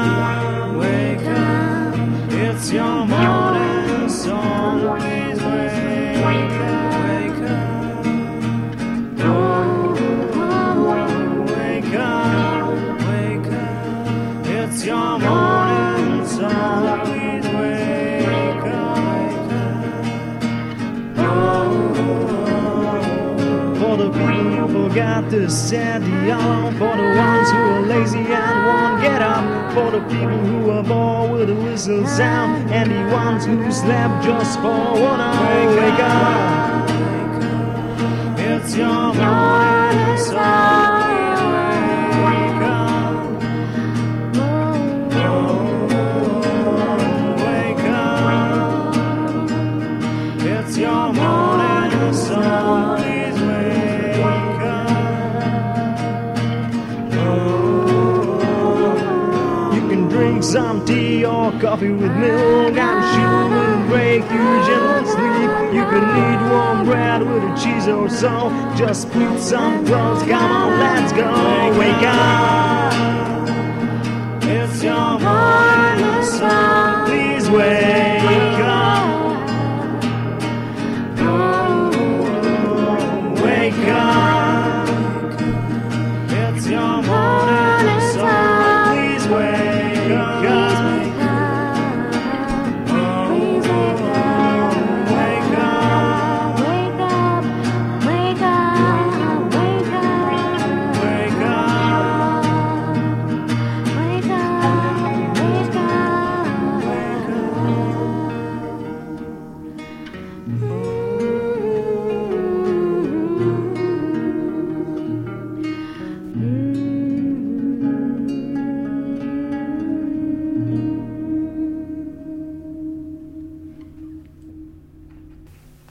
Música People who forgot to set the alarm, for the ones who are lazy and won't get up, for the people who are bored with the whistle sound, and the ones who slept just for one hour. Wake up! It's your morning song. Wake up! Wake up! It's your morning song. Please wake some tea or coffee with milk. I'm sure will break you gentle sleep. You can eat warm bread with a cheese or so. Just put some clothes. Come on, let's go. Wake up. It's your morning.